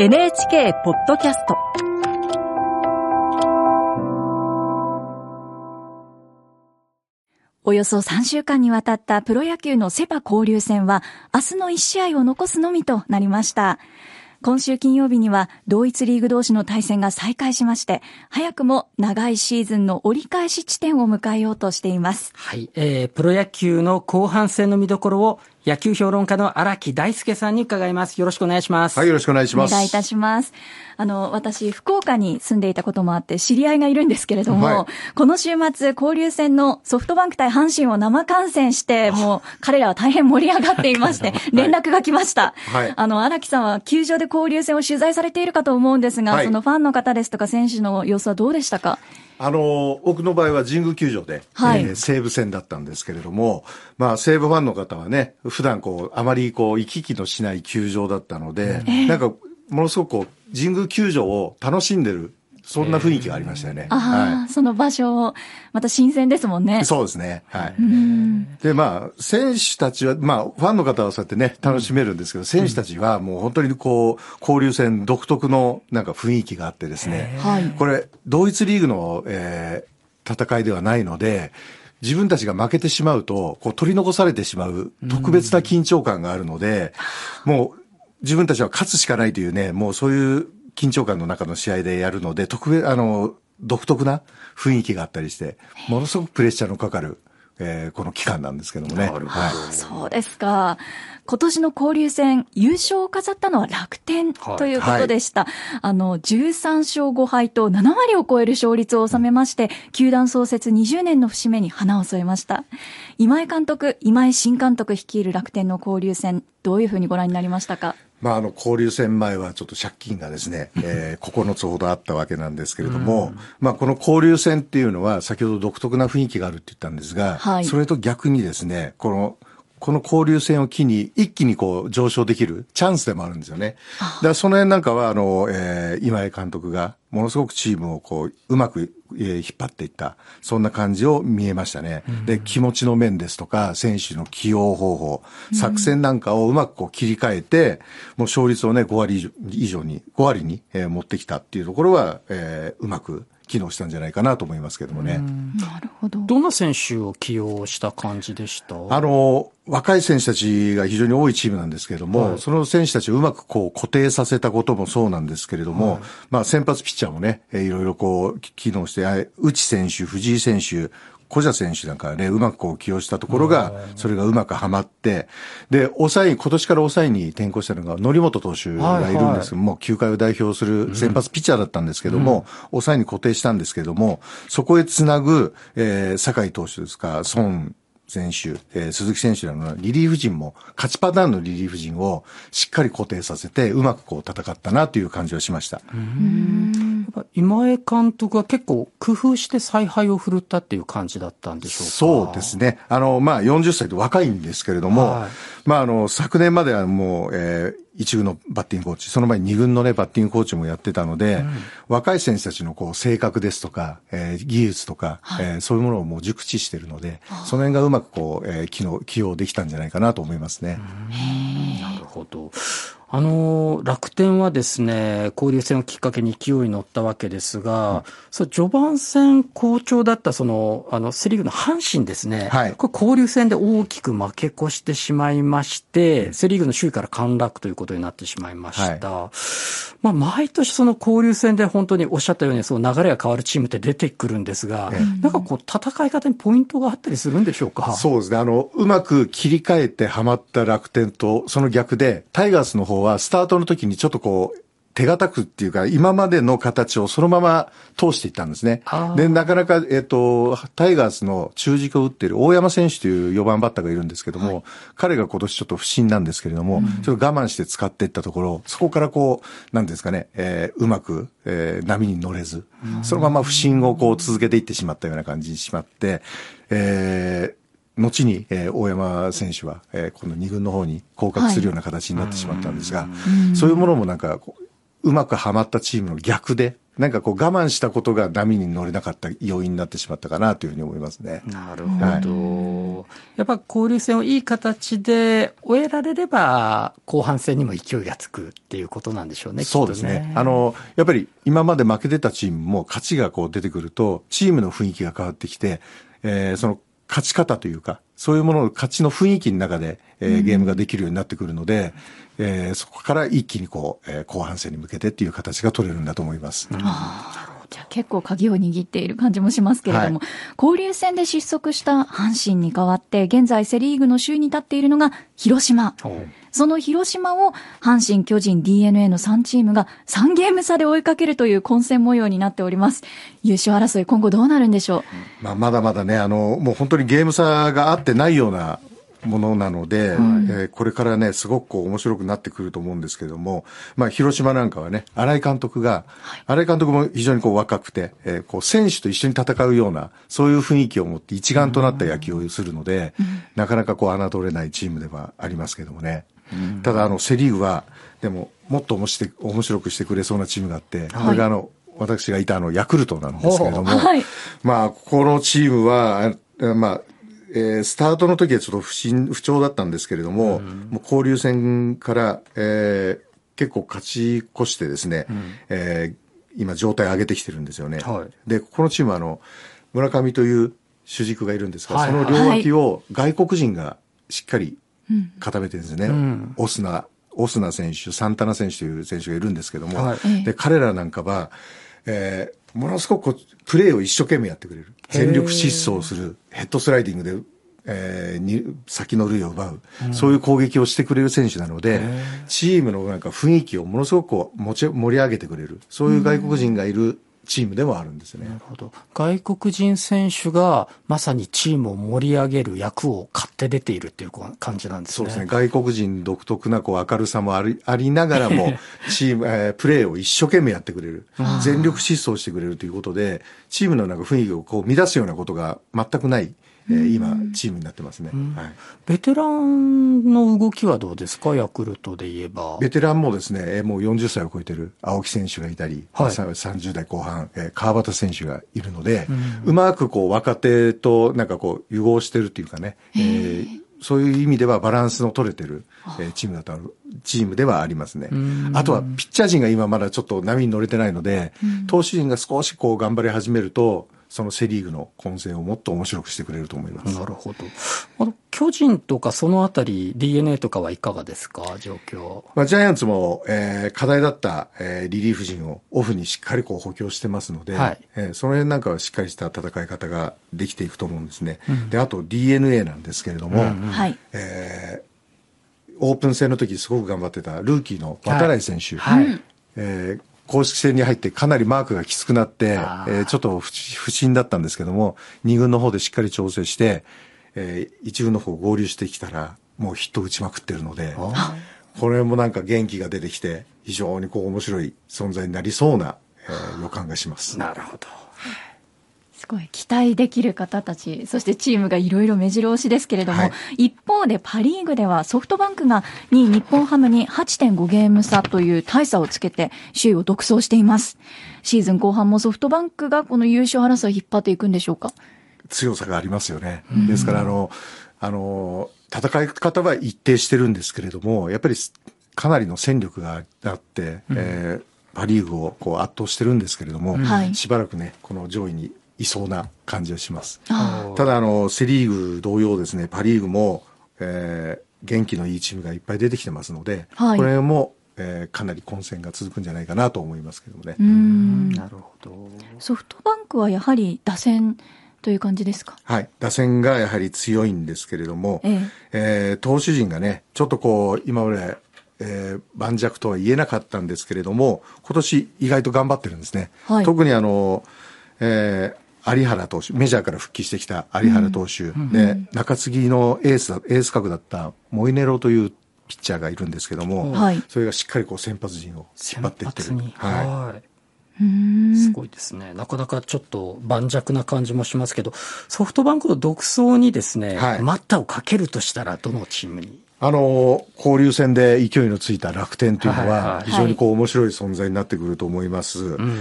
NHK ポッドキャストおよそ3週間にわたったプロ野球のセパ交流戦は明日の1試合を残すのみとなりました。今週金曜日には同一リーグ同士の対戦が再開しまして、早くも長いシーズンの折り返し地点を迎えようとしています。はい、えー、プロ野球の後半戦の見どころを野球評論家の荒木大輔さんに伺います。よろしくお願いします。はい、よろしくお願いします。お願いいたします。あの、私、福岡に住んでいたこともあって、知り合いがいるんですけれども、はいこの週末、交流戦のソフトバンク対阪神を生観戦して、もう、彼らは大変盛り上がっていまして、連絡が来ました。はいあの、荒木さんは球場で交流戦を取材されているかと思うんですが、はいそのファンの方ですとか選手の様子はどうでしたか？あの、僕の場合は神宮球場で、はい。えー西武戦だったんですけれども、まあ、西武ファンの方はね、普段こう、あまりこう、行き来のしない球場だったので、なんか、ものすごくこう、神宮球場を楽しんでる、そんな雰囲気がありましたよね。ああ、その場所を、また新鮮ですもんね。そうですね。はい。で、まあ、選手たちは、まあ、ファンの方はそうやってね、楽しめるんですけど、選手たちはもう本当にこう、交流戦独特のなんか雰囲気があってですね、はい。これ、同一リーグの、えー戦いではないので、自分たちが負けてしまうと、こう取り残されてしまう特別な緊張感があるので、もう自分たちは勝つしかないというね、もうそういう緊張感の中の試合でやるので、特別、あの、独特な雰囲気があったりして、ものすごくプレッシャーのかかる、えーこの期間なんですけどもね。なるほどはいそうですか。今年の交流戦、優勝を飾ったのは楽天ということでした。あの、13勝5敗と7割を超える勝率を収めまして、球団創設20年の節目に花を添えました。今井監督、今井新監督率いる楽天の交流戦、どういうふうにご覧になりましたか？まあ、あの、交流戦前はちょっと借金がですね、えー、9つほどあったわけなんですけれども、まあ、この交流戦っていうのは、先ほど独特な雰囲気があるって言ったんですが、はい。それと逆にですね、この、この交流戦を機に一気にこう上昇できるチャンスでもあるんですよね。だからその辺なんかは、あの、えー、今井監督がものすごくチームをこう、うまく、えー引っ張っていった、そんな感じを見えましたね。で、気持ちの面ですとか、選手の起用方法、作戦なんかをうまくこう切り替えて、もう勝率をね、5割以上以上に、5割に、えー持ってきたっていうところは、えーうまく機能したんじゃないかなと思いますけどもね。なるほど。どんな選手を起用した感じでした？あの、若い選手たちが非常に多いチームなんですけれども、その選手たちをうまくこう固定させたこともそうなんですけれども、まあ先発ピッチャーもね、えーいろいろこう、き機能して、あ内選手、藤井選手、小田選手なんかはね、うまくこう起用したところが、それがうまくはまって、で、抑え、今年から抑えに転向したのが、則本投手がいるんですけども、球界を代表する先発ピッチャーだったんですけども、抑えに固定したんですけども、そこへつなぐ、えー、酒井投手ですか、孫選手、えー鈴木選手らのリリーフ陣も、勝ちパターンのリリーフ陣をしっかり固定させて、うまくこう戦ったなという感じがしました。やっぱ今江監督は結構工夫して采配を振るったっていう感じだったんでしょうか？そうですね。あの、まあ、40歳と若いんですけれども、はい。まあ、あの、昨年まではもう、えー一軍のバッティングコーチ、その前に二軍のね、バッティングコーチもやってたので、若い選手たちのこう、性格ですとか、えー技術とか、えーそういうものをもう熟知してるので、その辺がうまくこう、えー機能、起用できたんじゃないかなと思いますね。なるほど。あの、楽天はですね、交流戦をきっかけに勢いに乗ったわけですが、そう序盤戦好調だったその、あの、セリーグの阪神ですね。はいこれ交流戦で大きく負け越してしまいまして、セリーグの首位から陥落ということになってしまいました。まあ、毎年その交流戦で本当におっしゃったように、その流れが変わるチームって出てくるんですが、なんかこう、戦い方にポイントがあったりするんでしょうか？そうですね。あの、うまく切り替えてハマった楽天と、その逆で、タイガースの方はスタートの時にちょっとこう、手堅くっていうか、今までの形をそのまま通していったんですね。で、なかなか、えっ、と、タイガースの中軸を打っている大山選手という4番バッターがいるんですけども、彼が今年ちょっと不審なんですけれども、ちょっと我慢して使っていったところ、そこからこう、なんていうんですかね、えーうまく、えー波に乗れず、そのまま不審をこう続けていってしまったような感じにしまって、えー後に、えー大山選手は、えーこの2軍の方に降格するような形になってしまったんですが、そういうものもなんかこう、うまくはまったチームの逆で、なんかこう我慢したことが波に乗れなかった要因になってしまったかなというふうに思いますね。なるほど。はい、やっぱ交流戦をいい形で終えられれば、後半戦にも勢いがつくっていうことなんでしょうね。そうですね。ねあの、やっぱり今まで負けてたチームも勝ちがこう出てくると、チームの雰囲気が変わってきて、えー、その勝ち方というか、そういうものの勝ちの雰囲気の中で、えー、ゲームができるようになってくるので、うん、えー、そこから一気にこう、えー、後半戦に向けてっていう形が取れるんだと思います。うんじゃあ結構鍵を握っている感じもしますけれども、はい、交流戦で失速した阪神に代わって、現在セリーグの首位に立っているのが広島。その広島を阪神、巨人、DNA の3チームが3ゲーム差で追いかけるという混戦模様になっております。優勝争い、今後どうなるんでしょう？まあ、まだまだね、あの、もう本当にゲーム差があってないようなものなので、うん、えー、これからね、すごくこう面白くなってくると思うんですけども、まあ、広島なんかはね、新井監督が、はい、新井監督も非常にこう若くて、えー、こう選手と一緒に戦うような、そういう雰囲気を持って一丸となった野球をするので、うん、なかなかこう侮れないチームではありますけどもね。うん、ただ、あの、セリーグは、でも、もっと面白くしてくれそうなチームがあって、これがあの、私がいたあの、ヤクルトなんですけれども、はい、まあ、このチームは、まあ、えー、スタートの時はちょっと不審、不調だったんですけれども、うん、もう交流戦から、えー、結構勝ち越してですね、うん、えー、今状態上げてきてるんですよね。はい、で、このチームはあの、村上という主軸がいるんですが、はい、その両脇を外国人がしっかり固めてるんですね。うん、オスナ、オスナ選手、サンタナ選手という選手がいるんですけども、はい、で、彼らなんかは、えー、ものすごくプレーを一生懸命やってくれる。全力疾走する、ヘッドスライディングで、えー、に先の塁を奪う、うん、そういう攻撃をしてくれる選手なので、チームのなんか雰囲気をものすごく持ち盛り上げてくれる、そういう外国人がいるチームではあるんですね。なるほど。外国人選手がまさにチームを盛り上げる役を買って出ているっていう感じなんですね。そうですね。外国人独特なこう明るさもありありながらも、チーム、えー、プレーを一生懸命やってくれる。全力疾走してくれるということで、チームのなんか雰囲気をこう乱すようなことが全くない。えー、今、チームになってますね、はい。ベテランの動きはどうですか、ヤクルトで言えば。ベテランもですね、もう40歳を超えてる青木選手がいたり、はい、30代後半、えー、川端選手がいるので、うまくこう若手となんかこう融合してるっていうかね、えー、そういう意味ではバランスの取れてる、えー、チームだと、チームではありますね。あとはピッチャー陣が今まだちょっと波に乗れてないので、投手陣が少しこう頑張り始めると、そのセ・リーグの混戦をもっと面白くしてくれると思います。なるほど。あの、巨人とかそのあたり、DNA とかはいかがですか、状況。まあ、ジャイアンツも、えー、課題だった、えー、リリーフ陣をオフにしっかりこう補強してますので、はい、えー、その辺なんかはしっかりした戦い方ができていくと思うんですね。うん、で、あと DNA なんですけれども、うんうん、えー、オープン戦の時すごく頑張ってたルーキーの渡来選手、はい。はい、えー、公式戦に入ってかなりマークがきつくなって、えー、ちょっと不審だったんですけども、2軍の方でしっかり調整して、えー、1軍の方合流してきたら、もうヒット打ちまくってるので、これもなんか元気が出てきて、非常にこう面白い存在になりそうな、えー、予感がします。なるほど。すごい期待できる方たち、そしてチームがいろいろ目白押しですけれども、はい、一方でパ・リーグではソフトバンクが2位日本ハムに8.5ゲーム差という大差をつけて首位を独走しています。シーズン後半もソフトバンクがこの優勝争い引っ張っていくんでしょうか？強さがありますよね。ですから、あの、あの、戦い方は一定してるんですけれども、やっぱりかなりの戦力があって、うん、えーパ・リーグをこう圧倒してるんですけれども、はい、しばらくね、この上位にいそうな感じがします。ただ、あの、セリーグ同様ですね、パリーグも、えー、元気のいいチームがいっぱい出てきてますので、はい、これも、えー、かなり混戦が続くんじゃないかなと思いますけどもね。なるほど。ソフトバンクはやはり打線という感じですか？はい。打線がやはり強いんですけれども、えええー、投手陣がね、ちょっとこう、今まで、えー、盤石とは言えなかったんですけれども、今年意外と頑張ってるんですね。はい、特にあの、えー、有原投手、メジャーから復帰してきた有原投手、うん、で、中継ぎのエース、エース格だったモイネロというピッチャーがいるんですけども、はい、それがしっかりこう先発陣を引っ張っていってる。はい。すごいですね。なかなかちょっと盤石な感じもしますけど、ソフトバンクの独走にですね、はい、待ったをかけるとしたら、どのチームに？あの、交流戦で勢いのついた楽天というのは、非常にこう面白い存在になってくると思います。はいはい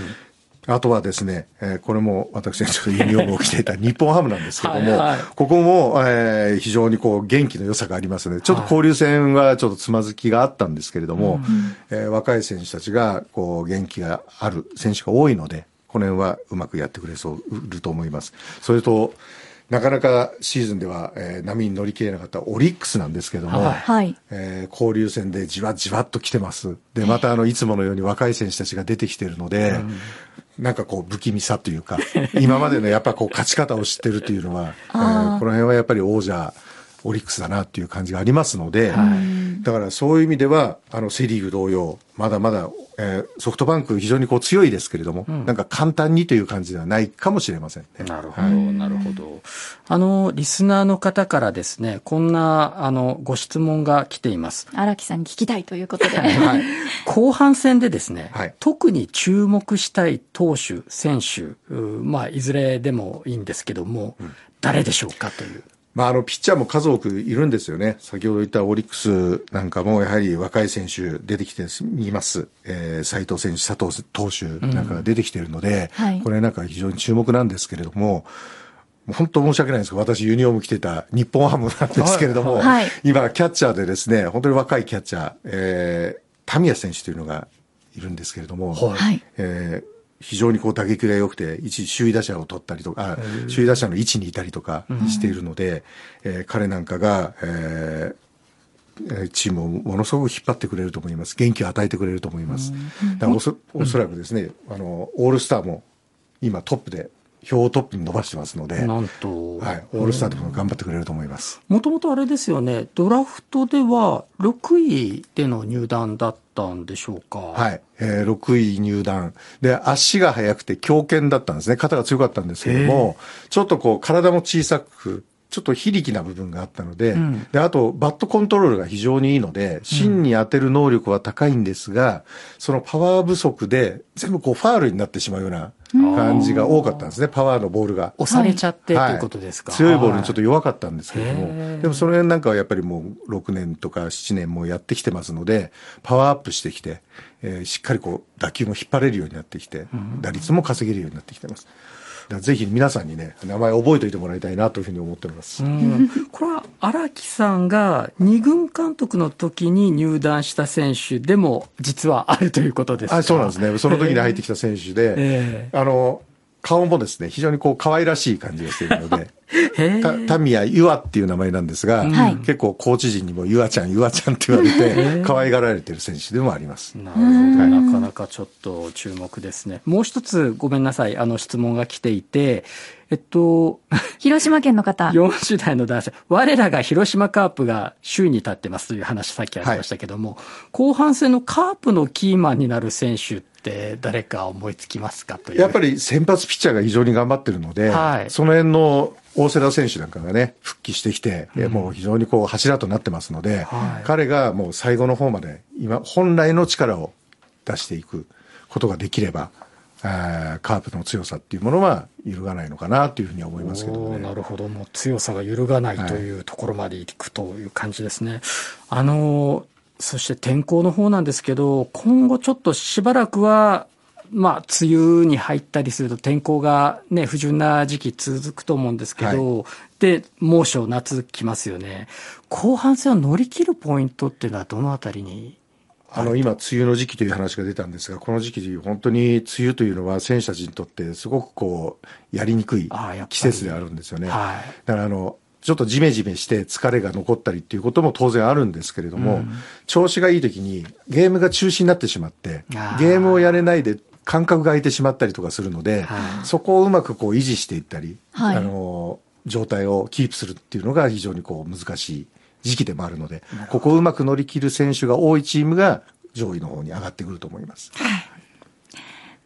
あとはですね、えー、これも私がちょっとユニフォームを着ていた 日本ハムなんですけども、はいはい、ここも、えー、非常にこう元気の良さがありますので、ちょっと交流戦はちょっとつまずきがあったんですけれども、はい、えー、若い選手たちがこう元気がある選手が多いので、この辺はうまくやってくれそうると思います。それと、なかなかシーズンでは、えー、波に乗り切れなかったオリックスなんですけども、はい、えー、交流戦でじわじわっと来てます。で、またあの、いつものように若い選手たちが出てきてるので、うん、なんかこう、不気味さというか、今までのやっぱこう、勝ち方を知ってるというのは、えー、この辺はやっぱり王者、オリックスだなっていう感じがありますので、はい、だからそういう意味では、あの、セリーグ同様、まだまだえー、ソフトバンク非常にこう強いですけれども、うん、なんか簡単にという感じではないかもしれませんね。なるほど、はい、なるほど。あの、リスナーの方からですね、こんな、あの、ご質問が来ています。荒木さんに聞きたいということで。はい。後半戦でですね、はい、特に注目したい投手、選手、まあ、いずれでもいいんですけども、うん、誰でしょうかという。まあ、あの、ピッチャーも数多くいるんですよね。先ほど言ったオリックスなんかも、やはり若い選手出てきています。えー、斉藤選手、佐藤投手なんかが出てきているので、うんはい、これなんか非常に注目なんですけれども、本当申し訳ないんですけど、私ユニフォーム着てた日本ハムなんですけれども、はい、今、キャッチャーでですね、本当に若いキャッチャー、えー、タミヤ選手というのがいるんですけれども、はい、えー非常にこう打撃が良くて、一首位打者を取ったりとか、首位打者の位置にいたりとかしているので、うん、えー、彼なんかが、えー、チームをものすごく引っ張ってくれると思います。元気を与えてくれると思います。だからおそおそらくですね、あの、オールスターも今トップで票をトップに伸ばしてますので、なんと、はい、オールスターでも頑張ってくれると思います。もともとあれですよね、ドラフトでは6位での入団だったんでしょうか？はい、えー、6位入団。で、足が速くて強肩だったんですね。肩が強かったんですけども、ちょっとこう、体も小さく、ちょっと非力な部分があったので、うん、で、あと、バットコントロールが非常にいいので、芯に当てる能力は高いんですが、そのパワー不足で、全部こう、ファールになってしまうような感じが多かったんですね、パワーのボールが。押されちゃって、はい、ということですか。強いボールにちょっと弱かったんですけれども、でもその辺なんかはやっぱりもう6年とか7年もやってきてますので、パワーアップしてきて、えー、しっかりこう、打球も引っ張れるようになってきて、打率も稼げるようになってきてます。ぜひ皆さんにね、名前覚えておいてもらいたいなというふうに思ってます。これは荒木さんが二軍監督の時に入団した選手でも実はあるということですか？あそうなんですね。その時に入ってきた選手で、えー、あの、顔もですね、非常にこう可愛らしい感じがしているので、タミヤユアっていう名前なんですが、はい、結構コーチ陣にもユアちゃん、ユアちゃんって言われて、可愛がられてる選手でもあります。なるほど。なかなかちょっと注目ですね。もう一つごめんなさい、あの質問が来ていて、えっと、広島県の方。40代の男性。我らが広島カープが首位に立ってますという話さっきありましたけども、はい、後半戦のカープのキーマンになる選手って誰か思いつきますかという。やっぱり先発ピッチャーが非常に頑張ってるので、はい、その辺の大瀬良選手なんかがね、復帰してきて、うん、もう非常にこう柱となってますので、はい、彼がもう最後の方まで今、本来の力を出していくことができれば、カープの強さっていうものは揺るがないのかなというふうには思いますけどね。なるほど。もう強さが揺るがないというところまでいくという感じですね。はい、あの、そして天候の方なんですけど、今後ちょっとしばらくは、まあ、梅雨に入ったりすると天候がね、不順な時期続くと思うんですけど、はい、で、猛暑、夏来ますよね。後半戦を乗り切るポイントっていうのはどのあたりに？あの、今、梅雨の時期という話が出たんですが、この時期、本当に梅雨というのは選手たちにとってすごくこう、やりにくい季節であるんですよね。はい、だからあの、ちょっとジメジメして疲れが残ったりっていうことも当然あるんですけれども、うん、調子がいい時にゲームが中止になってしまって、ゲームをやれないで感覚が空いてしまったりとかするので、そこをうまくこう維持していったり、はい、あの、状態をキープするっていうのが非常にこう難しい時期でもあるので、ここをうまく乗り切る選手が多いチームが上位の方に上がってくると思います。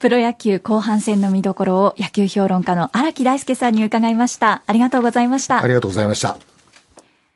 プロ野球後半戦の見どころを野球評論家の荒木大輔さんに伺いました。ありがとうございました。ありがとうございました。